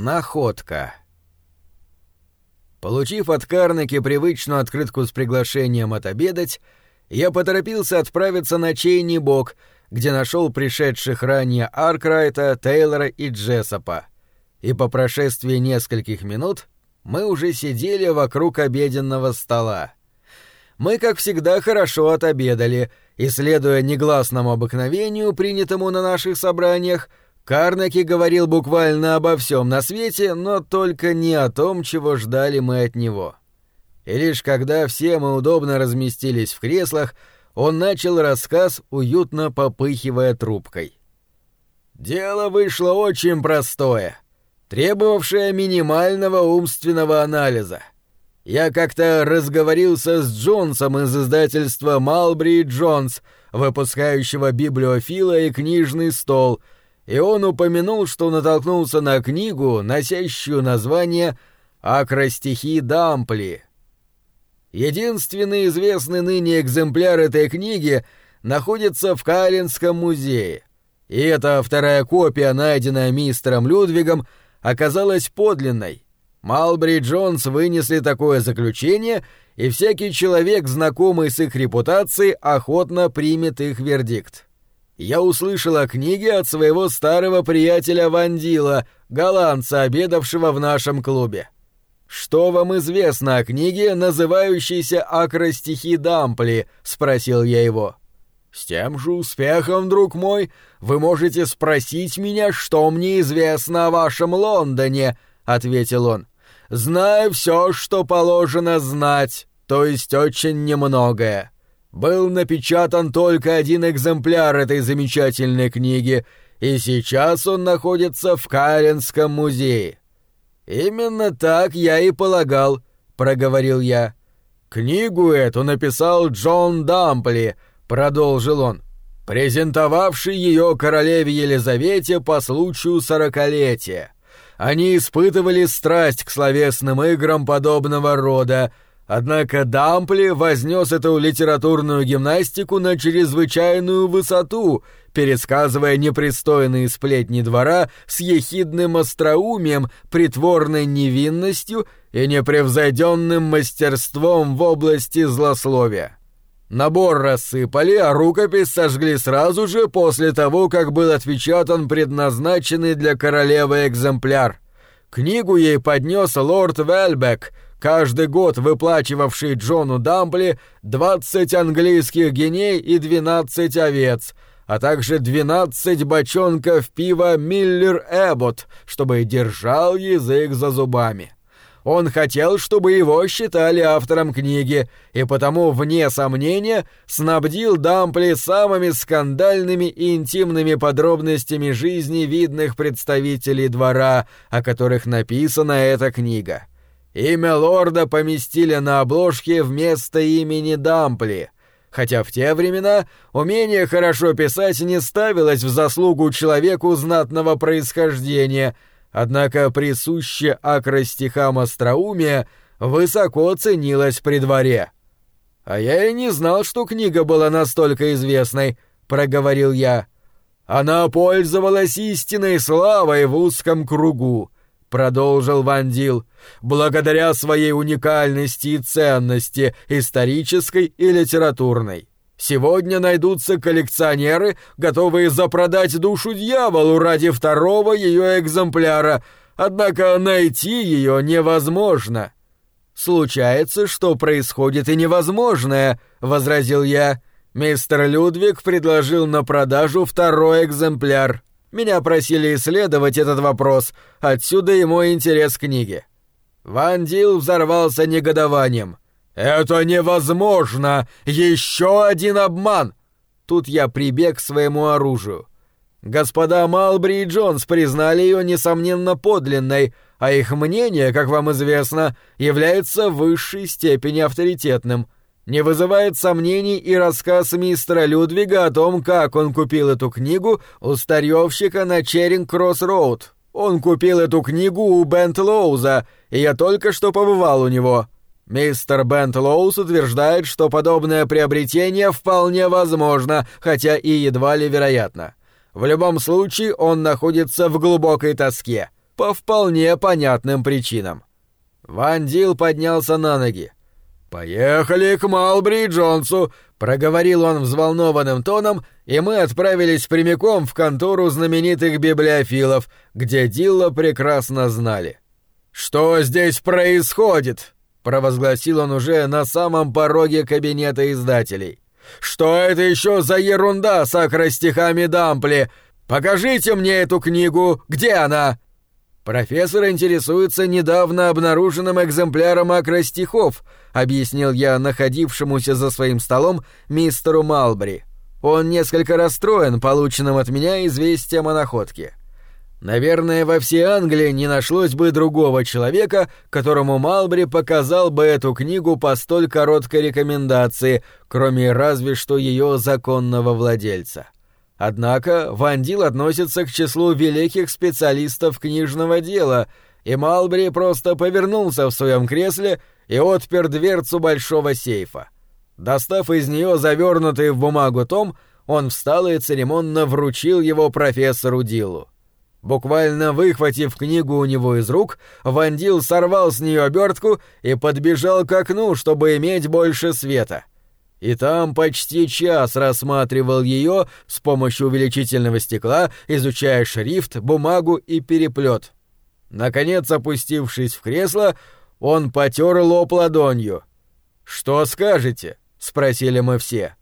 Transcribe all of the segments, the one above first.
Находка. Получив от Карнеки привычную открытку с приглашением отобедать, я поторопился отправиться на Чейни Бок, где нашел пришедших ранее Аркрайта, Тейлора и Джессопа. И по прошествии нескольких минут мы уже сидели вокруг обеденного стола. Мы, как всегда, хорошо отобедали, и, следуя негласному обыкновению, принятому на наших собраниях, Карнаки говорил буквально обо всем на свете, но только не о том, чего ждали мы от него. И лишь когда все мы удобно разместились в креслах, он начал рассказ, уютно попыхивая трубкой. Дело вышло очень простое, требовавшее минимального умственного анализа. Я как-то разговорился с Джонсом из издательства «Малбри Джонс», выпускающего библиофила и книжный стол — и он упомянул, что натолкнулся на книгу, носящую название «Акростихи Дампли». Единственный известный ныне экземпляр этой книги находится в Калинском музее, и эта вторая копия, найденная мистером Людвигом, оказалась подлинной. Малбри Джонс вынесли такое заключение, и всякий человек, знакомый с их репутацией, охотно примет их вердикт я услышал о книге от своего старого приятеля Вандила, голландца, обедавшего в нашем клубе. «Что вам известно о книге, называющейся «Акростихи Дампли»?» — спросил я его. «С тем же успехом, друг мой, вы можете спросить меня, что мне известно о вашем Лондоне», — ответил он. «Знаю все, что положено знать, то есть очень немногое был напечатан только один экземпляр этой замечательной книги, и сейчас он находится в Каленском музее. Именно так я и полагал, проговорил я. Книгу эту написал Джон Дампли, продолжил он, презентовавший ее королеве Елизавете по случаю сорокалетия. Они испытывали страсть к словесным играм подобного рода, Однако Дампли вознес эту литературную гимнастику на чрезвычайную высоту, пересказывая непристойные сплетни двора с ехидным остроумием, притворной невинностью и непревзойденным мастерством в области злословия. Набор рассыпали, а рукопись сожгли сразу же после того, как был отпечатан предназначенный для королевы экземпляр. Книгу ей поднес лорд Вельбек — каждый год выплачивавший Джону Дампли 20 английских геней и 12 овец, а также 12 бочонков пива Миллер Эббот, чтобы держал язык за зубами. Он хотел, чтобы его считали автором книги, и потому, вне сомнения, снабдил Дампли самыми скандальными и интимными подробностями жизни видных представителей двора, о которых написана эта книга. Имя лорда поместили на обложке вместо имени Дампли, хотя в те времена умение хорошо писать не ставилось в заслугу человеку знатного происхождения, однако присуще акростихам остроумие высоко ценилось при дворе. «А я и не знал, что книга была настолько известной», — проговорил я. «Она пользовалась истинной славой в узком кругу» продолжил Вандил, благодаря своей уникальности и ценности, исторической и литературной. Сегодня найдутся коллекционеры, готовые запродать душу дьяволу ради второго ее экземпляра, однако найти ее невозможно. Случается, что происходит и невозможное, возразил я. Мистер Людвиг предложил на продажу второй экземпляр. Меня просили исследовать этот вопрос, отсюда и мой интерес к книге. Ван Дил взорвался негодованием. «Это невозможно! Еще один обман!» Тут я прибег к своему оружию. Господа Малбри и Джонс признали ее, несомненно, подлинной, а их мнение, как вам известно, является в высшей степени авторитетным — не вызывает сомнений и рассказ мистера Людвига о том, как он купил эту книгу у старьевщика на Черинг-Кросс-Роуд. Он купил эту книгу у Бент Лоуза, и я только что побывал у него. Мистер Бент утверждает, что подобное приобретение вполне возможно, хотя и едва ли вероятно. В любом случае он находится в глубокой тоске. по вполне понятным причинам. Ван Дил поднялся на ноги. «Поехали к Малбри Джонсу!» — проговорил он взволнованным тоном, и мы отправились прямиком в контору знаменитых библиофилов, где Дилла прекрасно знали. «Что здесь происходит?» — провозгласил он уже на самом пороге кабинета издателей. «Что это еще за ерунда с акростихами Дампли? Покажите мне эту книгу! Где она?» «Профессор интересуется недавно обнаруженным экземпляром акростихов», — объяснил я находившемуся за своим столом мистеру Малбри. Он несколько расстроен полученным от меня известием о находке. Наверное, во всей Англии не нашлось бы другого человека, которому Малбри показал бы эту книгу по столь короткой рекомендации, кроме разве что ее законного владельца. Однако Вандил относится к числу великих специалистов книжного дела, и Малбри просто повернулся в своем кресле и отпер дверцу большого сейфа. Достав из нее завернутый в бумагу том, он встал и церемонно вручил его профессору Дилу. Буквально выхватив книгу у него из рук, Вандил сорвал с нее обертку и подбежал к окну, чтобы иметь больше света и там почти час рассматривал ее с помощью увеличительного стекла, изучая шрифт, бумагу и переплет. Наконец, опустившись в кресло, он потер лоб ладонью. «Что скажете?» — спросили мы все.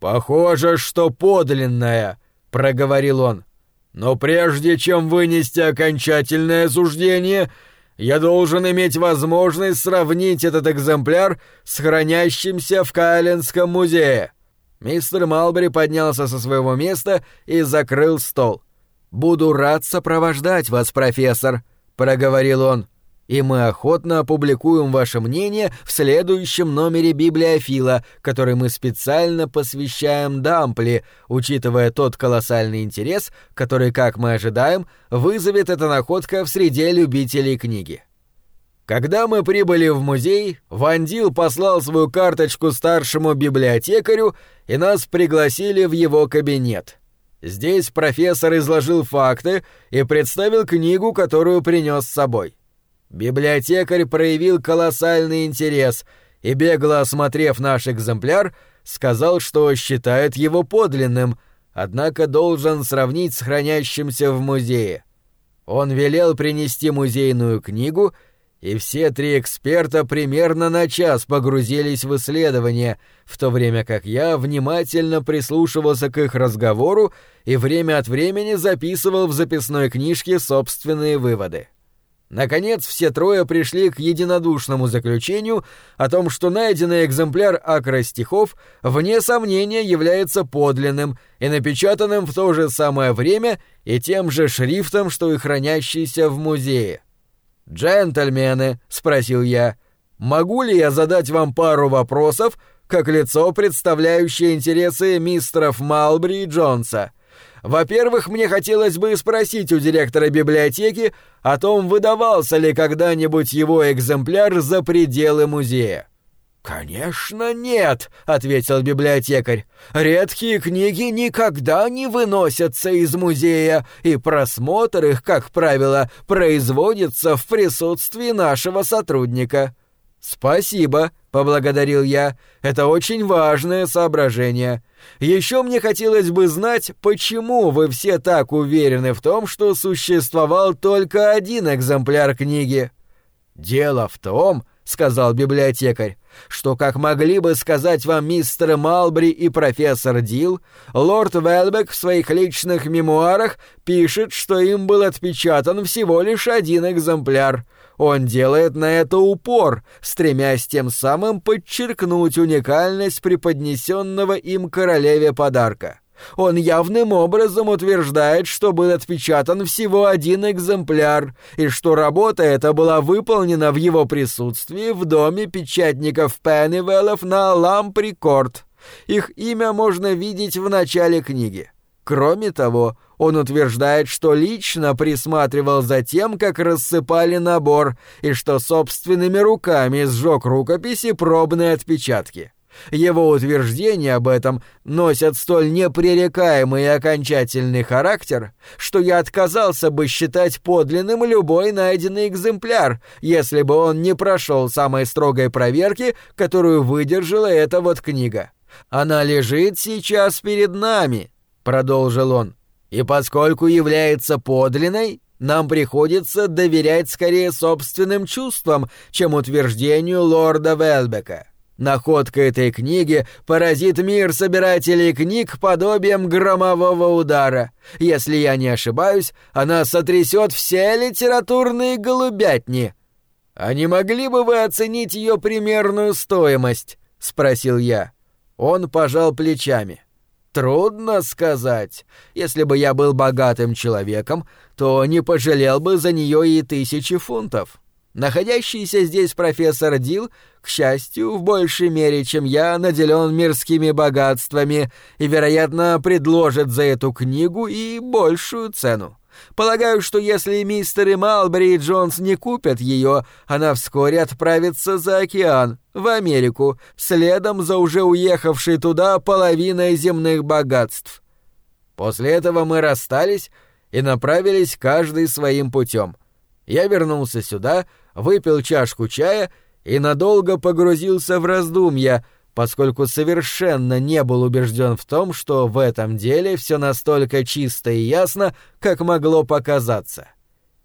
«Похоже, что подлинная», — проговорил он. «Но прежде чем вынести окончательное суждение, я должен иметь возможность сравнить этот экземпляр с хранящимся в Кайлендском музее». Мистер Малбери поднялся со своего места и закрыл стол. «Буду рад сопровождать вас, профессор», — проговорил он и мы охотно опубликуем ваше мнение в следующем номере библиофила, который мы специально посвящаем Дампли, учитывая тот колоссальный интерес, который, как мы ожидаем, вызовет эта находка в среде любителей книги. Когда мы прибыли в музей, Вандил послал свою карточку старшему библиотекарю, и нас пригласили в его кабинет. Здесь профессор изложил факты и представил книгу, которую принес с собой. Библиотекарь проявил колоссальный интерес и, бегло осмотрев наш экземпляр, сказал, что считает его подлинным, однако должен сравнить с хранящимся в музее. Он велел принести музейную книгу, и все три эксперта примерно на час погрузились в исследование, в то время как я внимательно прислушивался к их разговору и время от времени записывал в записной книжке собственные выводы. Наконец, все трое пришли к единодушному заключению о том, что найденный экземпляр акростихов вне сомнения является подлинным и напечатанным в то же самое время и тем же шрифтом, что и хранящийся в музее. «Джентльмены», — спросил я, — «могу ли я задать вам пару вопросов, как лицо, представляющее интересы мистеров Малбри и Джонса?» Во-первых, мне хотелось бы спросить у директора библиотеки о том, выдавался ли когда-нибудь его экземпляр за пределы музея. «Конечно нет», — ответил библиотекарь. «Редкие книги никогда не выносятся из музея, и просмотр их, как правило, производится в присутствии нашего сотрудника». «Спасибо», — поблагодарил я. «Это очень важное соображение. Еще мне хотелось бы знать, почему вы все так уверены в том, что существовал только один экземпляр книги. Дело в том, сказал библиотекарь, что, как могли бы сказать вам мистер Малбри и профессор Дил, лорд Велбек в своих личных мемуарах пишет, что им был отпечатан всего лишь один экземпляр. Он делает на это упор, стремясь тем самым подчеркнуть уникальность преподнесенного им королеве подарка. Он явным образом утверждает, что был отпечатан всего один экземпляр, и что работа эта была выполнена в его присутствии в доме печатников Пеннивеллов на Ламприкорд. Их имя можно видеть в начале книги. Кроме того, он утверждает, что лично присматривал за тем, как рассыпали набор, и что собственными руками сжег рукописи пробные отпечатки. Его утверждения об этом носят столь непререкаемый и окончательный характер, что я отказался бы считать подлинным любой найденный экземпляр, если бы он не прошел самой строгой проверки, которую выдержала эта вот книга. Она лежит сейчас перед нами, продолжил он. И поскольку является подлинной, нам приходится доверять скорее собственным чувствам, чем утверждению лорда Велбека. Находка этой книги поразит мир собирателей книг подобием громового удара. Если я не ошибаюсь, она сотрясет все литературные голубятни. А не могли бы вы оценить ее примерную стоимость? спросил я. Он пожал плечами. Трудно сказать. Если бы я был богатым человеком, то не пожалел бы за нее и тысячи фунтов. Находящийся здесь профессор Дил, к счастью, в большей мере, чем я, наделен мирскими богатствами и, вероятно, предложит за эту книгу и большую цену. Полагаю, что если мистеры Малбери и Джонс не купят ее, она вскоре отправится за океан, в Америку, следом за уже уехавшей туда половиной земных богатств. После этого мы расстались и направились каждый своим путем. Я вернулся сюда, выпил чашку чая и надолго погрузился в раздумья, поскольку совершенно не был убежден в том, что в этом деле все настолько чисто и ясно, как могло показаться.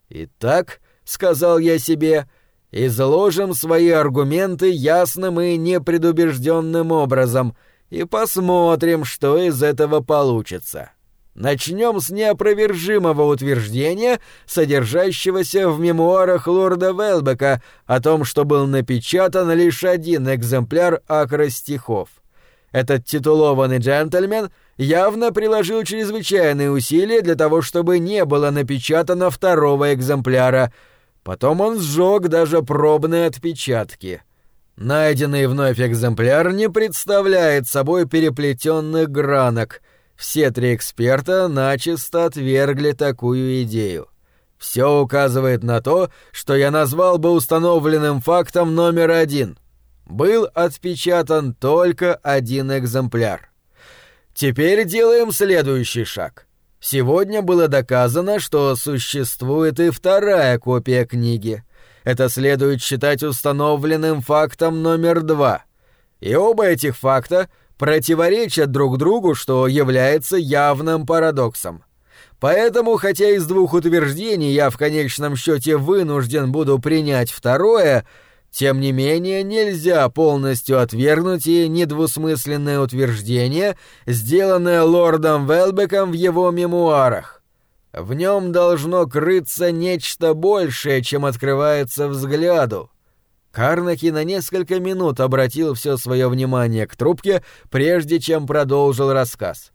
«Итак», — сказал я себе, — «изложим свои аргументы ясным и непредубежденным образом и посмотрим, что из этого получится». Начнем с неопровержимого утверждения, содержащегося в мемуарах лорда Велбека о том, что был напечатан лишь один экземпляр акростихов. Этот титулованный джентльмен явно приложил чрезвычайные усилия для того, чтобы не было напечатано второго экземпляра. Потом он сжег даже пробные отпечатки. Найденный вновь экземпляр не представляет собой переплетенных гранок — все три эксперта начисто отвергли такую идею. Все указывает на то, что я назвал бы установленным фактом номер один. Был отпечатан только один экземпляр. Теперь делаем следующий шаг. Сегодня было доказано, что существует и вторая копия книги. Это следует считать установленным фактом номер два. И оба этих факта противоречат друг другу, что является явным парадоксом. Поэтому, хотя из двух утверждений я в конечном счете вынужден буду принять второе, тем не менее нельзя полностью отвергнуть и недвусмысленное утверждение, сделанное лордом Велбеком в его мемуарах. В нем должно крыться нечто большее, чем открывается взгляду. Карнаки на несколько минут обратил все свое внимание к трубке, прежде чем продолжил рассказ.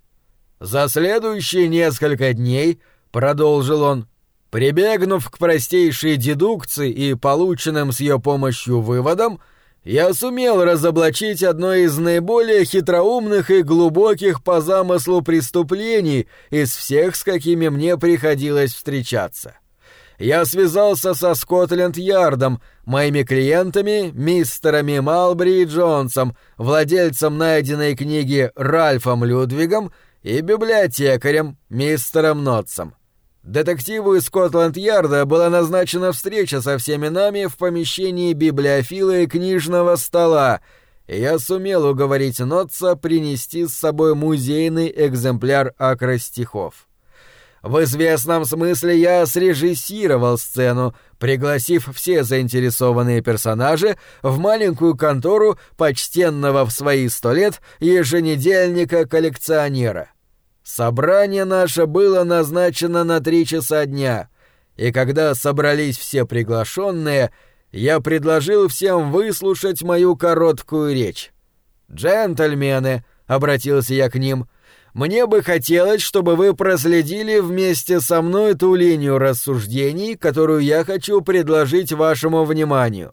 «За следующие несколько дней», — продолжил он, — «прибегнув к простейшей дедукции и полученным с ее помощью выводам, я сумел разоблачить одно из наиболее хитроумных и глубоких по замыслу преступлений из всех, с какими мне приходилось встречаться я связался со Скотленд-Ярдом, моими клиентами, мистерами Малбри и Джонсом, владельцем найденной книги Ральфом Людвигом и библиотекарем, мистером Нотсом. Детективу из Скотланд-Ярда была назначена встреча со всеми нами в помещении библиофила и книжного стола, и я сумел уговорить Нотса принести с собой музейный экземпляр акростихов. В известном смысле я срежиссировал сцену, пригласив все заинтересованные персонажи в маленькую контору почтенного в свои сто лет еженедельника-коллекционера. Собрание наше было назначено на три часа дня, и когда собрались все приглашенные, я предложил всем выслушать мою короткую речь. «Джентльмены», — обратился я к ним, — мне бы хотелось, чтобы вы проследили вместе со мной ту линию рассуждений, которую я хочу предложить вашему вниманию.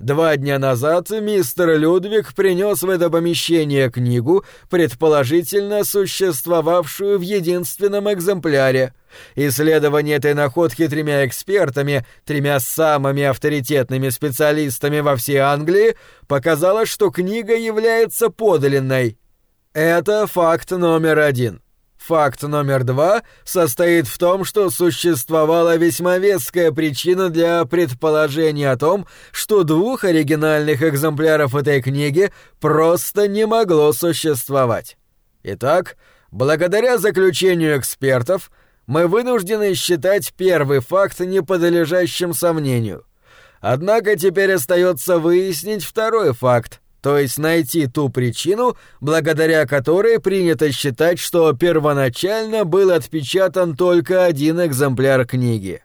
Два дня назад мистер Людвиг принес в это помещение книгу, предположительно существовавшую в единственном экземпляре. Исследование этой находки тремя экспертами, тремя самыми авторитетными специалистами во всей Англии, показало, что книга является подлинной. Это факт номер один. Факт номер два состоит в том, что существовала весьма веская причина для предположения о том, что двух оригинальных экземпляров этой книги просто не могло существовать. Итак, благодаря заключению экспертов, мы вынуждены считать первый факт неподлежащим сомнению. Однако теперь остается выяснить второй факт, то есть найти ту причину, благодаря которой принято считать, что первоначально был отпечатан только один экземпляр книги.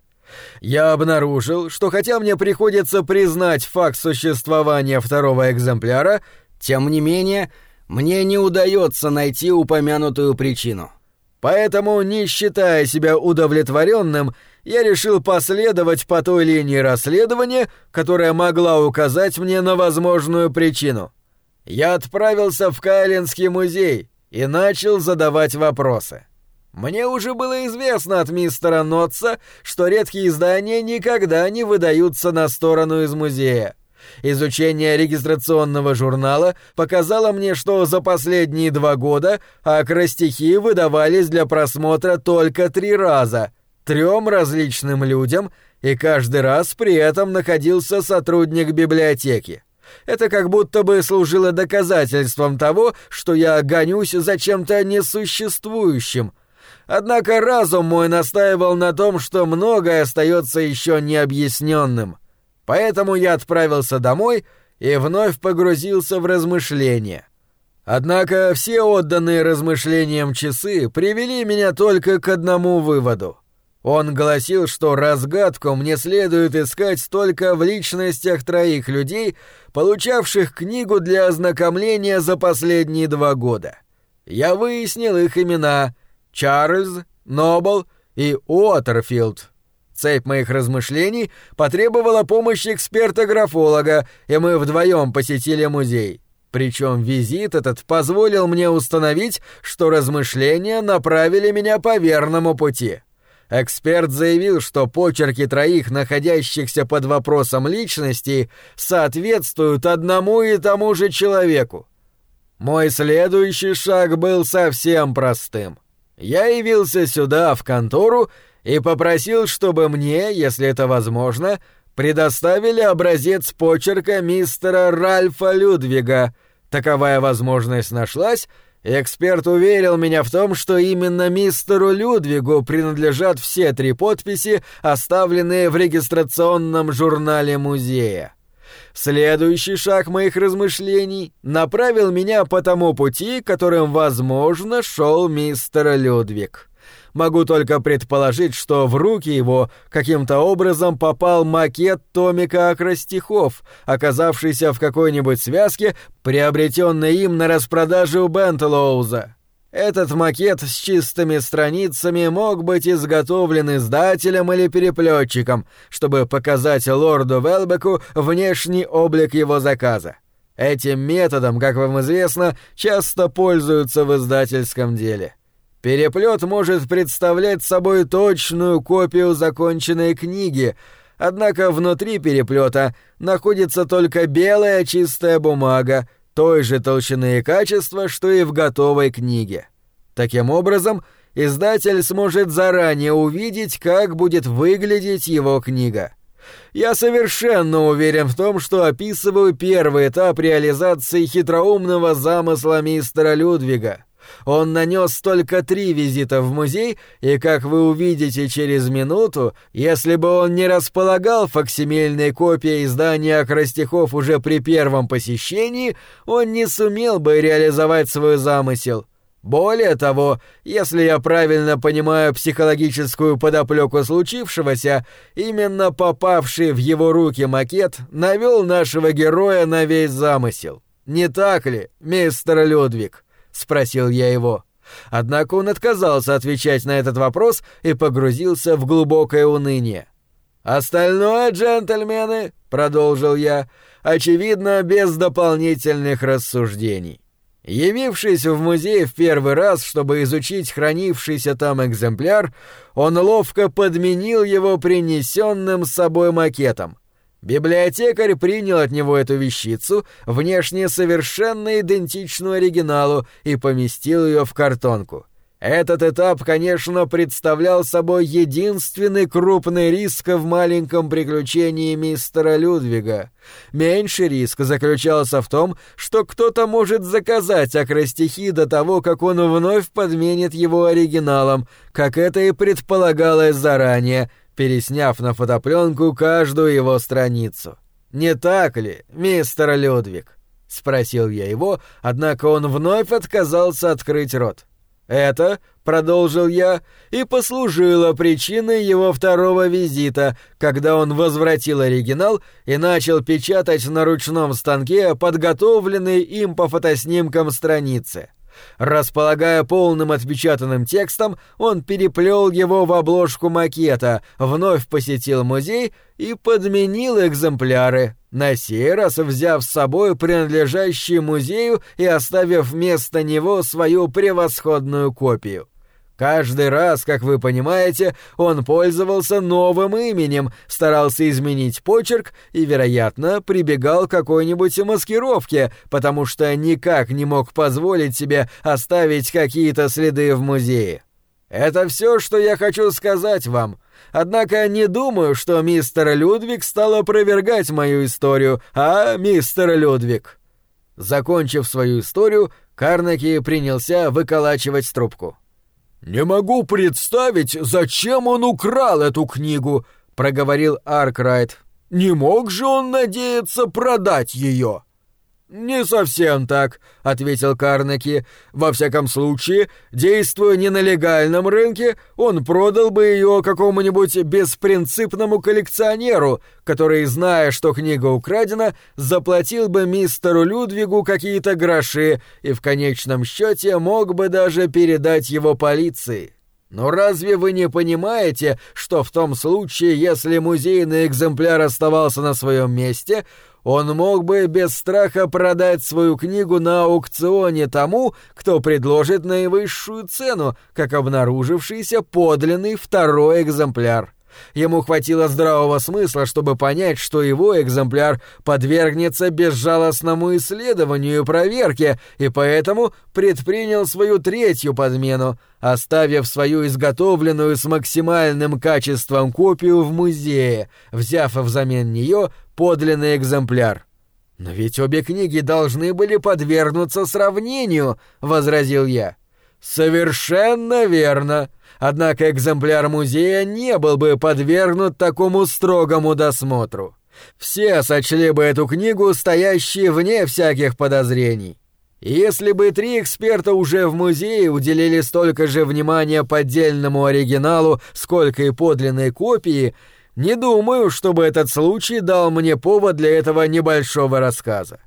Я обнаружил, что хотя мне приходится признать факт существования второго экземпляра, тем не менее, мне не удается найти упомянутую причину. Поэтому, не считая себя удовлетворенным, я решил последовать по той линии расследования, которая могла указать мне на возможную причину. Я отправился в Кайлинский музей и начал задавать вопросы. Мне уже было известно от мистера Нотса, что редкие издания никогда не выдаются на сторону из музея. Изучение регистрационного журнала показало мне, что за последние два года акростихи выдавались для просмотра только три раза, трем различным людям, и каждый раз при этом находился сотрудник библиотеки. Это как будто бы служило доказательством того, что я гонюсь за чем-то несуществующим. Однако разум мой настаивал на том, что многое остается еще необъясненным. Поэтому я отправился домой и вновь погрузился в размышления. Однако все отданные размышлениям часы привели меня только к одному выводу. Он гласил, что разгадку мне следует искать только в личностях троих людей, получавших книгу для ознакомления за последние два года. Я выяснил их имена — Чарльз, Нобл и Уотерфилд. Цепь моих размышлений потребовала помощи эксперта-графолога, и мы вдвоем посетили музей. Причем визит этот позволил мне установить, что размышления направили меня по верному пути. Эксперт заявил, что почерки троих, находящихся под вопросом личности, соответствуют одному и тому же человеку. Мой следующий шаг был совсем простым. Я явился сюда, в контору, и попросил, чтобы мне, если это возможно, предоставили образец почерка мистера Ральфа Людвига. Таковая возможность нашлась, эксперт уверил меня в том, что именно мистеру Людвигу принадлежат все три подписи, оставленные в регистрационном журнале музея. Следующий шаг моих размышлений направил меня по тому пути, которым, возможно, шел мистер Людвиг. Могу только предположить, что в руки его каким-то образом попал макет томика акростихов, оказавшийся в какой-нибудь связке, приобретенной им на распродаже у Бентелоуза. Этот макет с чистыми страницами мог быть изготовлен издателем или переплетчиком, чтобы показать лорду Велбеку внешний облик его заказа. Этим методом, как вам известно, часто пользуются в издательском деле. Переплет может представлять собой точную копию законченной книги, однако внутри переплета находится только белая чистая бумага той же толщины и качества, что и в готовой книге. Таким образом, издатель сможет заранее увидеть, как будет выглядеть его книга. Я совершенно уверен в том, что описываю первый этап реализации хитроумного замысла мистера Людвига — он нанес только три визита в музей, и, как вы увидите через минуту, если бы он не располагал факсимильной копией издания Крастихов уже при первом посещении, он не сумел бы реализовать свой замысел. Более того, если я правильно понимаю психологическую подоплеку случившегося, именно попавший в его руки макет навел нашего героя на весь замысел. Не так ли, мистер Людвиг? Спросил я его. Однако он отказался отвечать на этот вопрос и погрузился в глубокое уныние. Остальное, джентльмены, продолжил я, очевидно, без дополнительных рассуждений. Явившись в музей в первый раз, чтобы изучить хранившийся там экземпляр, он ловко подменил его принесенным с собой макетом. Библиотекарь принял от него эту вещицу, внешне совершенно идентичную оригиналу, и поместил ее в картонку. Этот этап, конечно, представлял собой единственный крупный риск в маленьком приключении мистера Людвига. Меньший риск заключался в том, что кто-то может заказать акростихи до того, как он вновь подменит его оригиналом, как это и предполагалось заранее, пересняв на фотопленку каждую его страницу. «Не так ли, мистер Людвиг?» — спросил я его, однако он вновь отказался открыть рот. Это, продолжил я, и послужило причиной его второго визита, когда он возвратил оригинал и начал печатать на ручном станке подготовленные им по фотоснимкам страницы. Располагая полным отпечатанным текстом, он переплел его в обложку макета, вновь посетил музей и подменил экземпляры, на сей раз взяв с собой принадлежащий музею и оставив вместо него свою превосходную копию. Каждый раз, как вы понимаете, он пользовался новым именем, старался изменить почерк и, вероятно, прибегал к какой-нибудь маскировке, потому что никак не мог позволить себе оставить какие-то следы в музее. Это все, что я хочу сказать вам. Однако не думаю, что мистер Людвиг стал опровергать мою историю, а мистер Людвиг. Закончив свою историю, Карнаки принялся выколачивать трубку. «Не могу представить, зачем он украл эту книгу», — проговорил Аркрайт. «Не мог же он надеяться продать ее?» «Не совсем так», — ответил Карнеки. «Во всяком случае, действуя не на легальном рынке, он продал бы ее какому-нибудь беспринципному коллекционеру, который, зная, что книга украдена, заплатил бы мистеру Людвигу какие-то гроши и в конечном счете мог бы даже передать его полиции». Но разве вы не понимаете, что в том случае, если музейный экземпляр оставался на своем месте, он мог бы без страха продать свою книгу на аукционе тому, кто предложит наивысшую цену, как обнаружившийся подлинный второй экземпляр. Ему хватило здравого смысла, чтобы понять, что его экземпляр подвергнется безжалостному исследованию и проверке, и поэтому предпринял свою третью подмену, оставив свою изготовленную с максимальным качеством копию в музее, взяв взамен нее подлинный экземпляр. «Но ведь обе книги должны были подвергнуться сравнению», — возразил я. «Совершенно верно. Однако экземпляр музея не был бы подвергнут такому строгому досмотру. Все сочли бы эту книгу стоящей вне всяких подозрений. Если бы три эксперта уже в музее уделили столько же внимания поддельному оригиналу, сколько и подлинной копии, не думаю, чтобы этот случай дал мне повод для этого небольшого рассказа.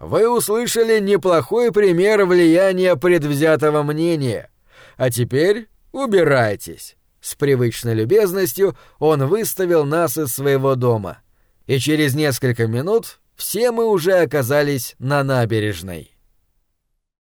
Вы услышали неплохой пример влияния предвзятого мнения. А теперь убирайтесь. С привычной любезностью он выставил нас из своего дома. И через несколько минут все мы уже оказались на набережной.